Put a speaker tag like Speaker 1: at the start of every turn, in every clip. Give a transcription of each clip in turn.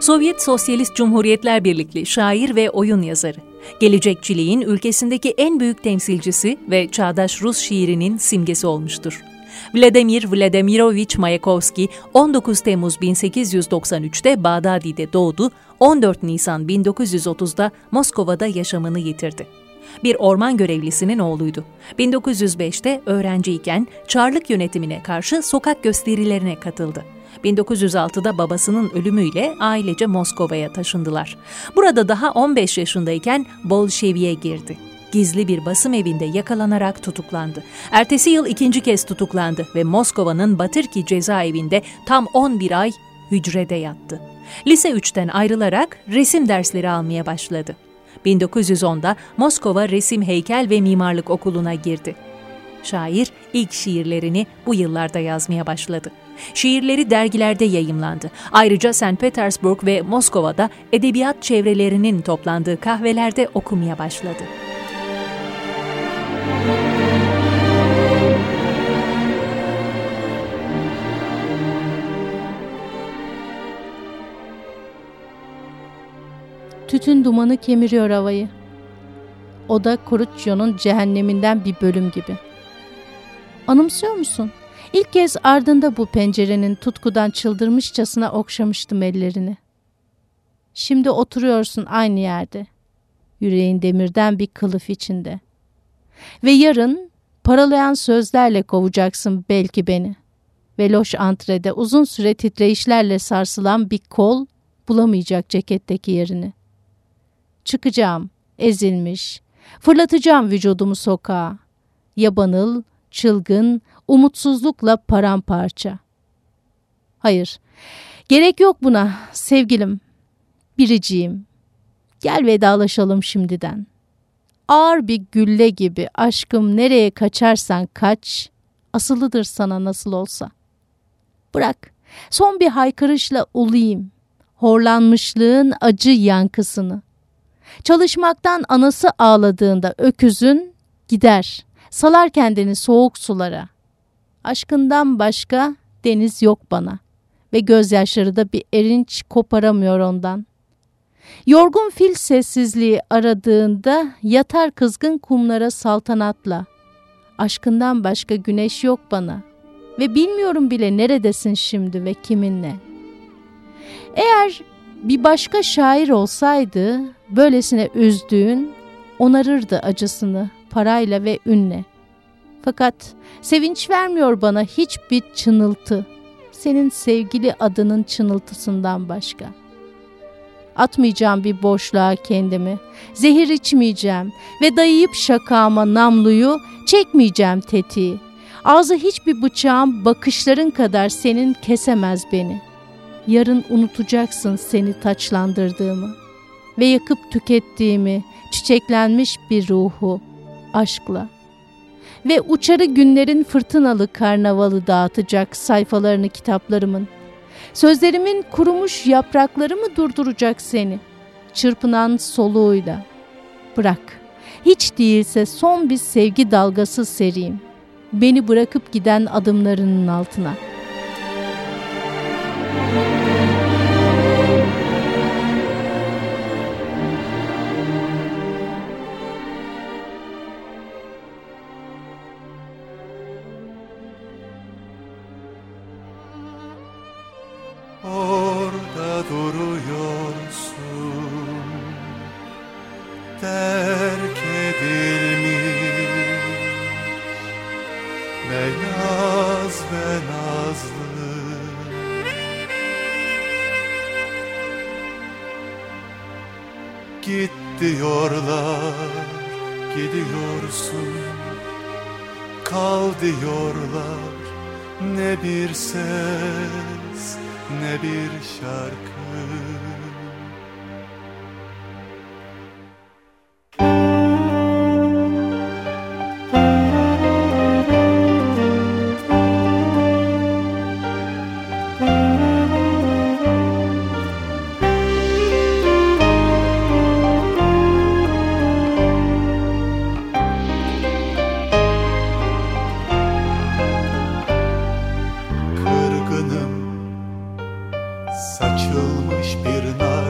Speaker 1: Sovyet Sosyalist Cumhuriyetler Birlikli şair ve oyun yazarı. Gelecekçiliğin ülkesindeki en büyük temsilcisi ve çağdaş Rus şiirinin simgesi olmuştur. Vladimir Vladimirovich Mayakovsky 19 Temmuz 1893'te Bağdadi'de doğdu, 14 Nisan 1930'da Moskova'da yaşamını yitirdi. Bir orman görevlisinin oğluydu. 1905'te öğrenciyken Çarlık yönetimine karşı sokak gösterilerine katıldı. 1906'da babasının ölümüyle ailece Moskova'ya taşındılar. Burada daha 15 yaşındayken Bolşevi'ye girdi. Gizli bir basım evinde yakalanarak tutuklandı. Ertesi yıl ikinci kez tutuklandı ve Moskova'nın Batırki cezaevinde tam 11 ay hücrede yattı. Lise 3'ten ayrılarak resim dersleri almaya başladı. 1910'da Moskova Resim Heykel ve Mimarlık Okulu'na girdi. Şair ilk şiirlerini bu yıllarda yazmaya başladı. Şiirleri dergilerde yayımlandı. Ayrıca St. Petersburg ve Moskova'da edebiyat çevrelerinin toplandığı kahvelerde okumaya başladı.
Speaker 2: Tütün dumanı kemiriyor havayı. O da Korutço'nun cehenneminden bir bölüm gibi. Anımsıyor musun? İlk kez ardında bu pencerenin tutkudan çıldırmışçasına okşamıştım ellerini. Şimdi oturuyorsun aynı yerde. Yüreğin demirden bir kılıf içinde. Ve yarın paralayan sözlerle kovacaksın belki beni. Ve loş antrede uzun süre titreyişlerle sarsılan bir kol bulamayacak ceketteki yerini. Çıkacağım, ezilmiş, fırlatacağım vücudumu sokağa. Yabanıl, çılgın, umutsuzlukla paramparça. Hayır, gerek yok buna sevgilim, biriciğim. Gel vedalaşalım şimdiden. Ağır bir gülle gibi aşkım nereye kaçarsan kaç, asılıdır sana nasıl olsa. Bırak, son bir haykırışla ulayım, horlanmışlığın acı yankısını. Çalışmaktan anası ağladığında öküzün gider, salar kendini soğuk sulara. Aşkından başka deniz yok bana ve gözyaşları da bir erinç koparamıyor ondan. Yorgun fil sessizliği aradığında yatar kızgın kumlara saltanatla. Aşkından başka güneş yok bana ve bilmiyorum bile neredesin şimdi ve kiminle. Eğer bir başka şair olsaydı böylesine üzdüğün onarırdı acısını parayla ve ünle. Fakat sevinç vermiyor bana hiçbir çınıltı. Senin sevgili adının çınıltısından başka. Atmayacağım bir boşluğa kendimi. Zehir içmeyeceğim ve dayayıp şakama namluyu çekmeyeceğim tetiği. Ağzı hiçbir bıçağın bakışların kadar senin kesemez beni. Yarın unutacaksın seni taçlandırdığımı ve yakıp tükettiğimi, çiçeklenmiş bir ruhu aşkla.'' Ve uçarı günlerin fırtınalı karnavalı dağıtacak sayfalarını kitaplarımın. Sözlerimin kurumuş yaprakları mı durduracak seni? Çırpınan soluğuyla. Bırak, hiç değilse son bir sevgi dalgası sereyim. Beni bırakıp giden adımlarının altına.''
Speaker 3: Gidiyorsun Kal diyorlar ne bir ses ne bir şarkı espernar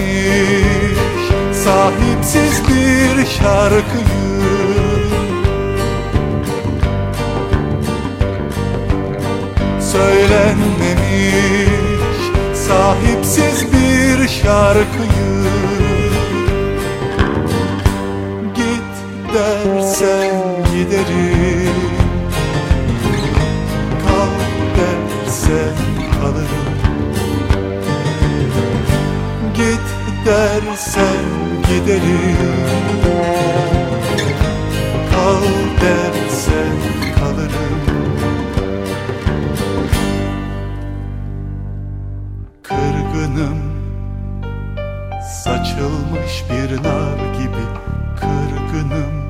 Speaker 3: sahipsiz bir şarkıyı. Söylenmemiş sahipsiz bir şarkıyı. Git dersen giderim Kal dersen kalırım dersen giderim. Kal dersen kalırım. Kırgınım Saçılmış bir nar gibi kırgınım.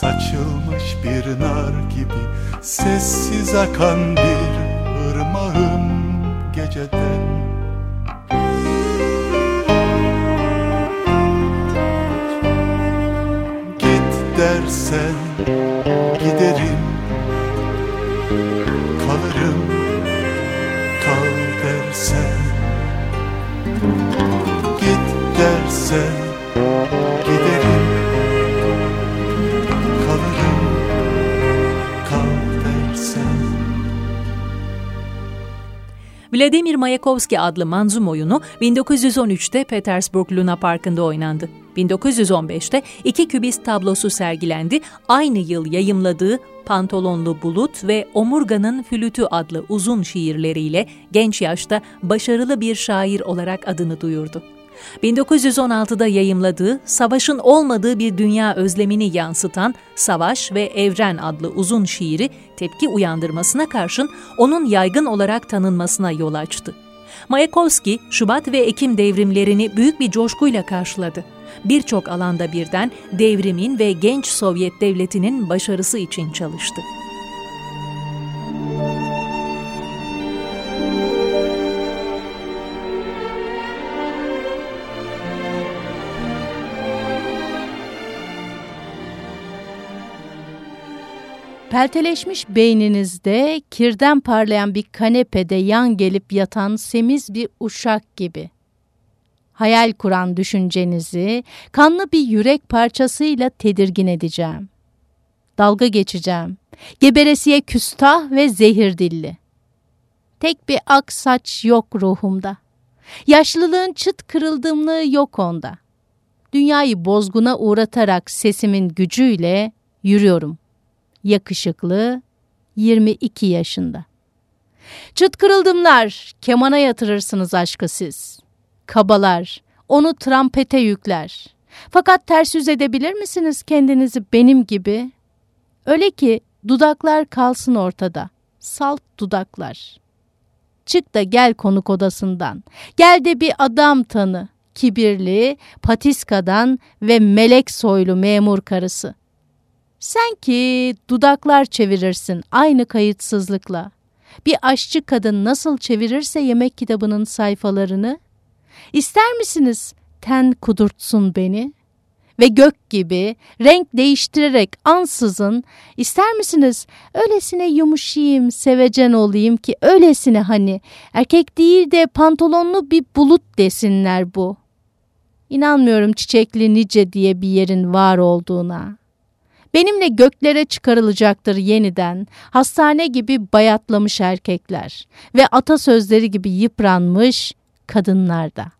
Speaker 3: Saçılmış bir nar gibi Sessiz akan bir ırmağım geceden dersen giderim Kalırım kal dersen Git dersen giderim Kalırım kal dersen
Speaker 1: Vladimir Mayakovski adlı manzum oyunu 1913'te Petersburg Luna Parkı'nda oynandı. 1915'te iki kübist tablosu sergilendi. Aynı yıl yayımladığı Pantolonlu Bulut ve Omurganın Flütü adlı uzun şiirleriyle genç yaşta başarılı bir şair olarak adını duyurdu. 1916'da yayımladığı Savaşın Olmadığı Bir Dünya Özlemini yansıtan Savaş ve Evren adlı uzun şiiri tepki uyandırmasına karşın onun yaygın olarak tanınmasına yol açtı. Mayakovski, Şubat ve Ekim devrimlerini büyük bir coşkuyla karşıladı birçok alanda birden devrimin ve genç Sovyet devletinin başarısı için çalıştı.
Speaker 2: Pelteleşmiş beyninizde kirden parlayan bir kanepede yan gelip yatan semiz bir uşak gibi hayal kuran düşüncenizi kanlı bir yürek parçasıyla tedirgin edeceğim. Dalga geçeceğim. Geberesiye küstah ve zehir dilli. Tek bir ak saç yok ruhumda. Yaşlılığın çıt kırıldığımlığı yok onda. Dünyayı bozguna uğratarak sesimin gücüyle yürüyorum. Yakışıklı, 22 yaşında. Çıt kırıldımlar, kemana yatırırsınız aşkı siz. Kabalar, onu trampete yükler. Fakat ters yüz edebilir misiniz kendinizi benim gibi? Öyle ki dudaklar kalsın ortada, salt dudaklar. Çık da gel konuk odasından, gel de bir adam tanı, kibirli, patiskadan ve melek soylu memur karısı. Sen ki dudaklar çevirirsin aynı kayıtsızlıkla. Bir aşçı kadın nasıl çevirirse yemek kitabının sayfalarını, İster misiniz ten kudurtsun beni? Ve gök gibi renk değiştirerek ansızın ister misiniz öylesine yumuşayayım, sevecen olayım ki öylesine hani erkek değil de pantolonlu bir bulut desinler bu. İnanmıyorum çiçekli nice diye bir yerin var olduğuna. Benimle göklere çıkarılacaktır yeniden, hastane gibi bayatlamış erkekler ve atasözleri gibi yıpranmış kadınlarda.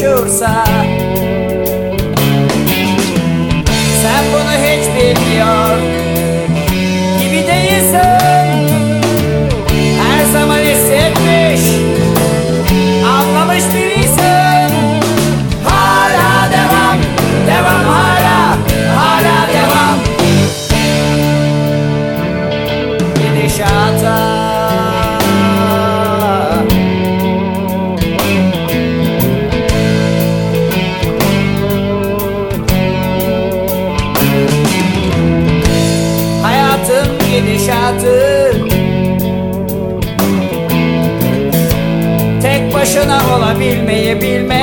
Speaker 4: your side. Gidişatı tek başına olabilmeyi bilmekse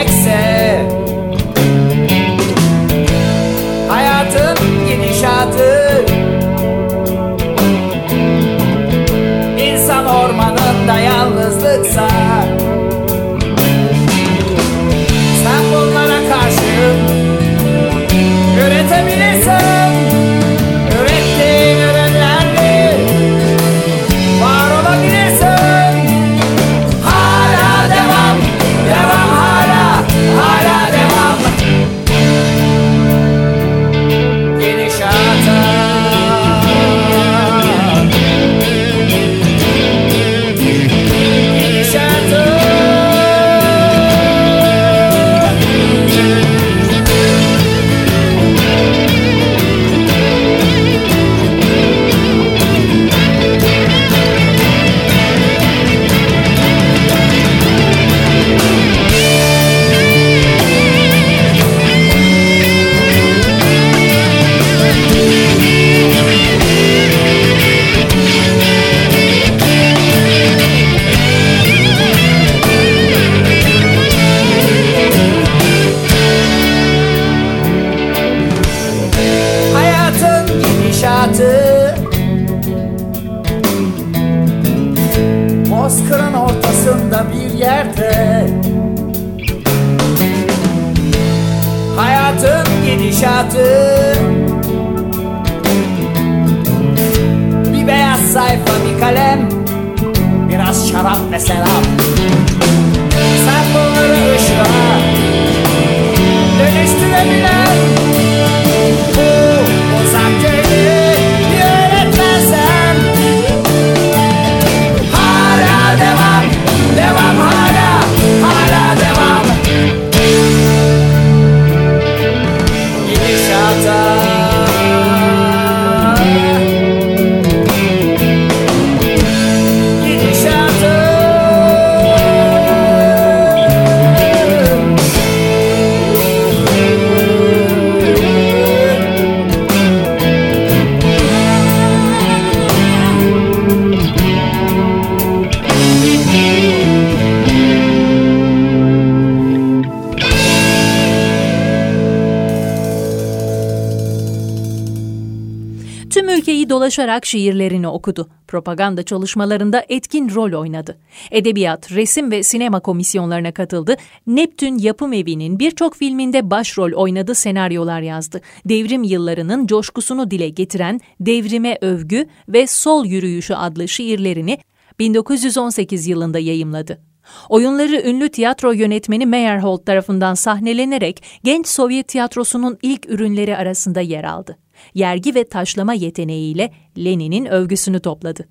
Speaker 1: dolaşarak şiirlerini okudu. Propaganda çalışmalarında etkin rol oynadı. Edebiyat, resim ve sinema komisyonlarına katıldı. Neptün Yapım Evi'nin birçok filminde başrol oynadı, senaryolar yazdı. Devrim yıllarının coşkusunu dile getiren Devrime Övgü ve Sol Yürüyüşü adlı şiirlerini 1918 yılında yayımladı. Oyunları ünlü tiyatro yönetmeni Meyerhold tarafından sahnelenerek genç Sovyet tiyatrosunun ilk ürünleri arasında yer aldı. Yergi ve taşlama yeteneğiyle Lenin'in övgüsünü topladı.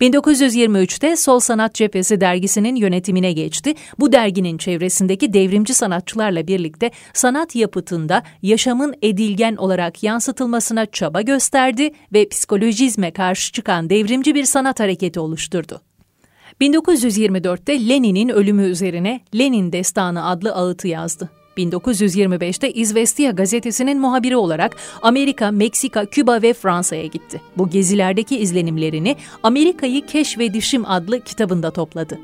Speaker 1: 1923'te Sol Sanat Cephesi dergisinin yönetimine geçti. Bu derginin çevresindeki devrimci sanatçılarla birlikte sanat yapıtında yaşamın edilgen olarak yansıtılmasına çaba gösterdi ve psikolojizme karşı çıkan devrimci bir sanat hareketi oluşturdu. 1924'te Lenin'in ölümü üzerine Lenin Destanı adlı ağıtı yazdı. 1925'te İzvestiya gazetesinin muhabiri olarak Amerika, Meksika, Küba ve Fransa'ya gitti. Bu gezilerdeki izlenimlerini Amerika'yı Keşfedişim adlı kitabında topladı.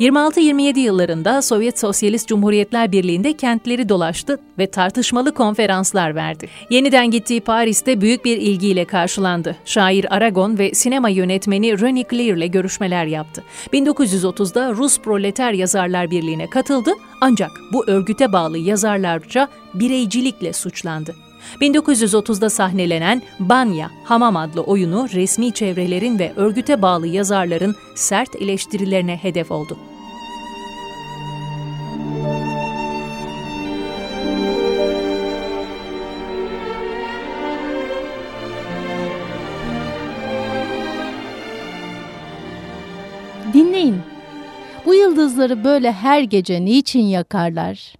Speaker 1: 26-27 yıllarında Sovyet Sosyalist Cumhuriyetler Birliği'nde kentleri dolaştı ve tartışmalı konferanslar verdi. Yeniden gittiği Paris'te büyük bir ilgiyle karşılandı. Şair Aragon ve sinema yönetmeni René Clair ile görüşmeler yaptı. 1930'da Rus Proleter Yazarlar Birliği'ne katıldı ancak bu örgüte bağlı yazarlarca bireycilikle suçlandı. 1930'da sahnelenen Banya, Hamam adlı oyunu resmi çevrelerin ve örgüte bağlı yazarların sert eleştirilerine hedef oldu.
Speaker 2: Dinleyin. Bu yıldızları böyle her gece niçin yakarlar?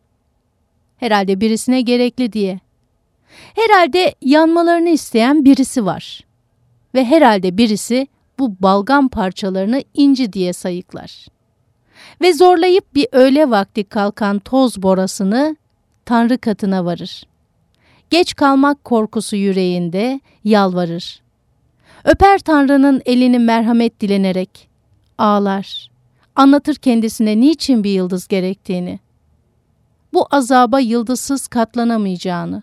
Speaker 2: Herhalde birisine gerekli diye. Herhalde yanmalarını isteyen birisi var. Ve herhalde birisi bu balgam parçalarını inci diye sayıklar. Ve zorlayıp bir öğle vakti kalkan toz borasını Tanrı katına varır. Geç kalmak korkusu yüreğinde yalvarır. Öper Tanrı'nın elini merhamet dilenerek ağlar. Anlatır kendisine niçin bir yıldız gerektiğini. Bu azaba yıldızsız katlanamayacağını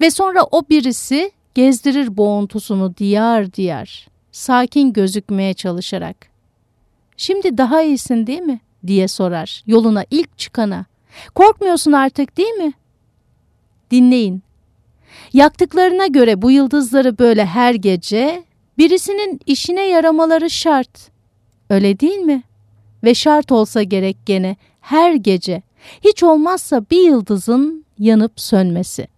Speaker 2: ve sonra o birisi gezdirir boğuntusunu diyar diyar, sakin gözükmeye çalışarak. Şimdi daha iyisin değil mi? diye sorar yoluna ilk çıkana. Korkmuyorsun artık değil mi? Dinleyin. Yaktıklarına göre bu yıldızları böyle her gece birisinin işine yaramaları şart. Öyle değil mi? Ve şart olsa gerek gene her gece hiç olmazsa bir yıldızın yanıp sönmesi.''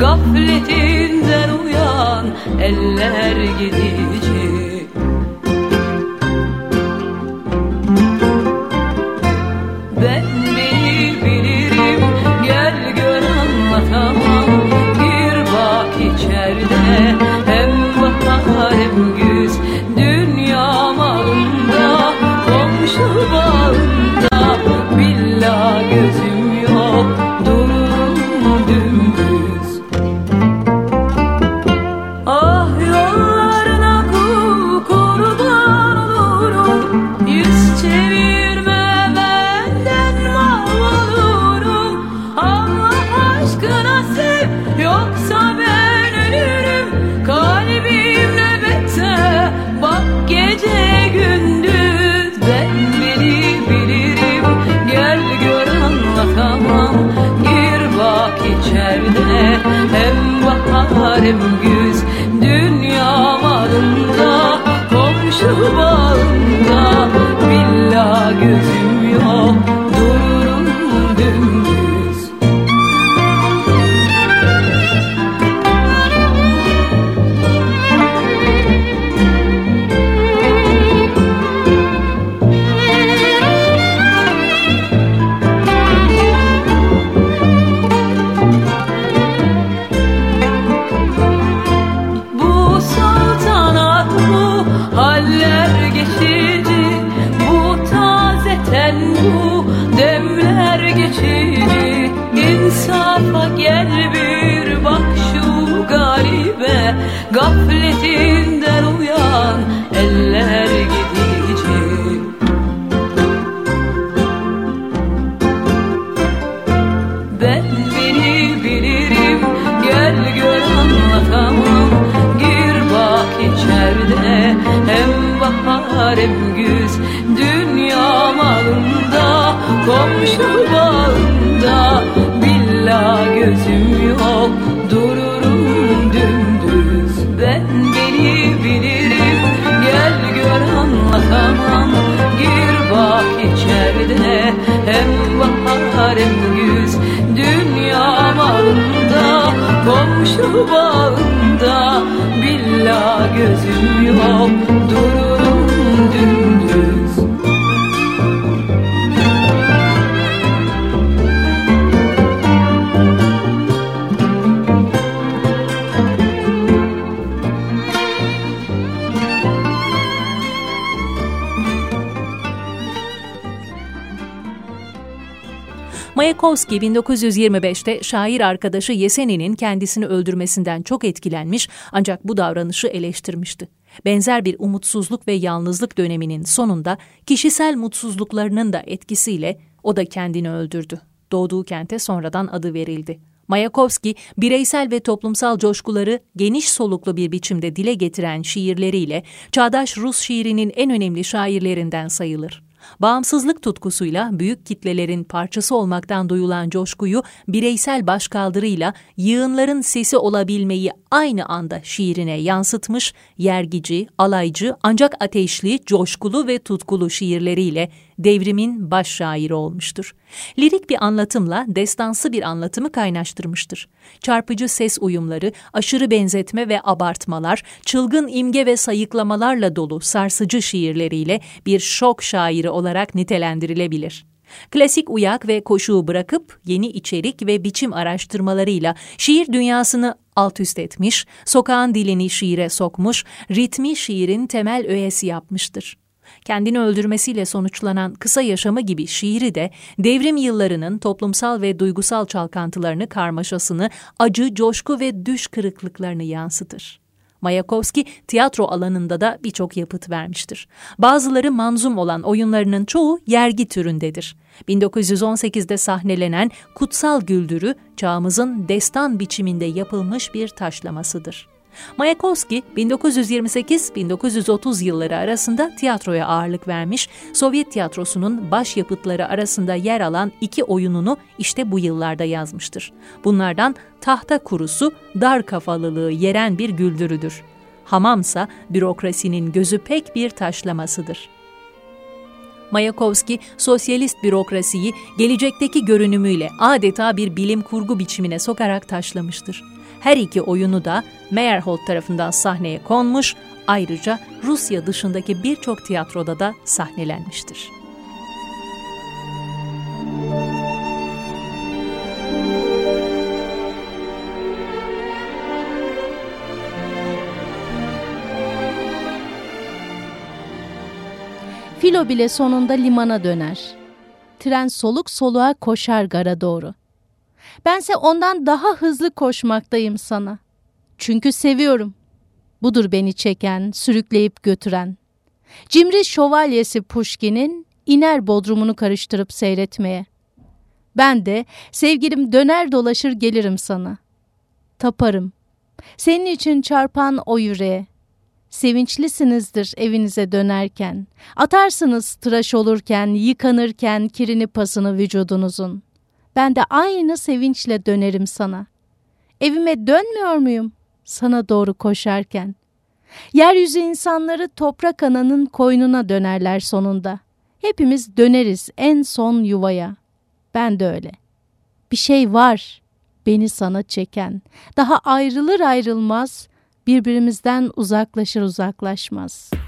Speaker 5: Gafletinden uyan eller gidici komşu bağında Billah gözüm yok. Dururum dümdüz Ben beni bilirim. Gel gör anlatamam. Gir bak içeride hem bahar hem güz. Dünya malında komşu bağında Billah gözüm yok
Speaker 1: Mayakovski 1925'te şair arkadaşı Yeseni'nin kendisini öldürmesinden çok etkilenmiş ancak bu davranışı eleştirmişti. Benzer bir umutsuzluk ve yalnızlık döneminin sonunda kişisel mutsuzluklarının da etkisiyle o da kendini öldürdü. Doğduğu kente sonradan adı verildi. Mayakovski, bireysel ve toplumsal coşkuları geniş soluklu bir biçimde dile getiren şiirleriyle çağdaş Rus şiirinin en önemli şairlerinden sayılır. Bağımsızlık tutkusuyla büyük kitlelerin parçası olmaktan duyulan coşkuyu bireysel başkaldırıyla yığınların sesi olabilmeyi aynı anda şiirine yansıtmış, yergici, alaycı ancak ateşli, coşkulu ve tutkulu şiirleriyle devrimin baş şairi olmuştur. Lirik bir anlatımla destansı bir anlatımı kaynaştırmıştır. Çarpıcı ses uyumları, aşırı benzetme ve abartmalar, çılgın imge ve sayıklamalarla dolu sarsıcı şiirleriyle bir şok şairi olarak nitelendirilebilir. Klasik uyak ve koşuğu bırakıp yeni içerik ve biçim araştırmalarıyla şiir dünyasını alt üst etmiş, sokağın dilini şiire sokmuş, ritmi şiirin temel öğesi yapmıştır kendini öldürmesiyle sonuçlanan kısa yaşamı gibi şiiri de devrim yıllarının toplumsal ve duygusal çalkantılarını, karmaşasını, acı, coşku ve düş kırıklıklarını yansıtır. Mayakovski tiyatro alanında da birçok yapıt vermiştir. Bazıları manzum olan oyunlarının çoğu yergi türündedir. 1918'de sahnelenen Kutsal Güldürü çağımızın destan biçiminde yapılmış bir taşlamasıdır. Mayakovski 1928-1930 yılları arasında tiyatroya ağırlık vermiş, Sovyet tiyatrosunun başyapıtları arasında yer alan iki oyununu işte bu yıllarda yazmıştır. Bunlardan Tahta Kurusu dar kafalılığı yeren bir güldürüdür. Hamamsa bürokrasinin gözü pek bir taşlamasıdır. Mayakovski, sosyalist bürokrasiyi gelecekteki görünümüyle adeta bir bilim kurgu biçimine sokarak taşlamıştır. Her iki oyunu da Meyerhold tarafından sahneye konmuş, ayrıca Rusya dışındaki birçok tiyatroda da sahnelenmiştir.
Speaker 2: Filo bile sonunda limana döner. Tren soluk soluğa koşar gara doğru. Bense ondan daha hızlı koşmaktayım sana. Çünkü seviyorum. Budur beni çeken, sürükleyip götüren. Cimri şövalyesi Puşkin'in iner bodrumunu karıştırıp seyretmeye. Ben de sevgilim döner dolaşır gelirim sana. Taparım. Senin için çarpan o yüreğe. Sevinçlisinizdir evinize dönerken. Atarsınız tıraş olurken, yıkanırken kirini pasını vücudunuzun. Ben de aynı sevinçle dönerim sana. Evime dönmüyor muyum sana doğru koşarken? Yeryüzü insanları toprak ananın koynuna dönerler sonunda. Hepimiz döneriz en son yuvaya. Ben de öyle. Bir şey var beni sana çeken. Daha ayrılır ayrılmaz birbirimizden uzaklaşır uzaklaşmaz.''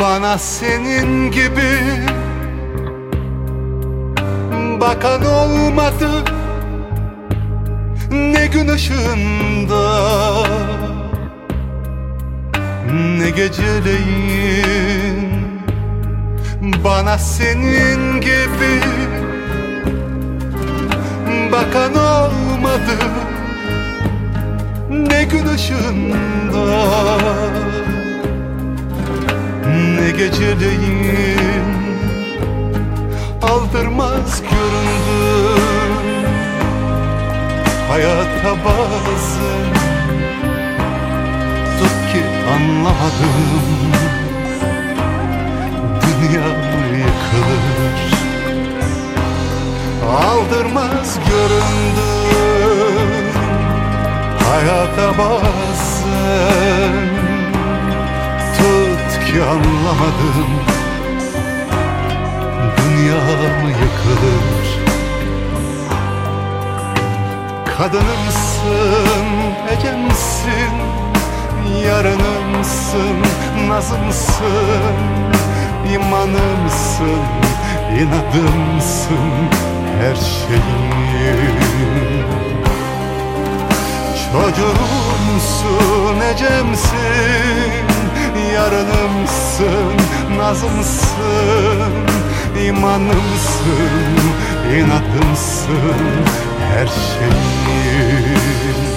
Speaker 3: Bana senin gibi Bakan olmadı. Ne gün ışığında Ne geceleyin. Bana senin gibi Bakan olmadı. Ne gün ışığında Ne geceleyin Aldırmaz göründü. Hayata bazen Tut ki anlamadım Dünya yıkılır. Aldırmaz göründü. Hayata bazen anlamadım. Dünya yıkılır? Kadınımsın, ecemsin Yarınımsın, nazımsın imanımsın, inadımsın Her şeyim Çocuğumsun, ecemsin Yarınımsın, nazımsın imanımsın, inadımsın Her şeyim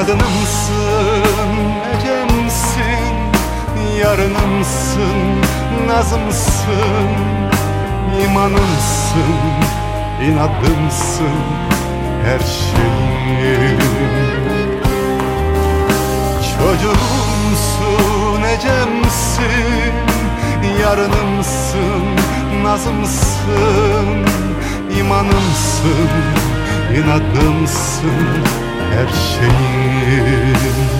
Speaker 3: Kadınımsın, ecemsin, yarınımsın, nazımsın imanımsın, inadımsın her şeyim Çocuğumsun, ecemsin, yarınımsın, nazımsın imanımsın, inadımsın her şeyim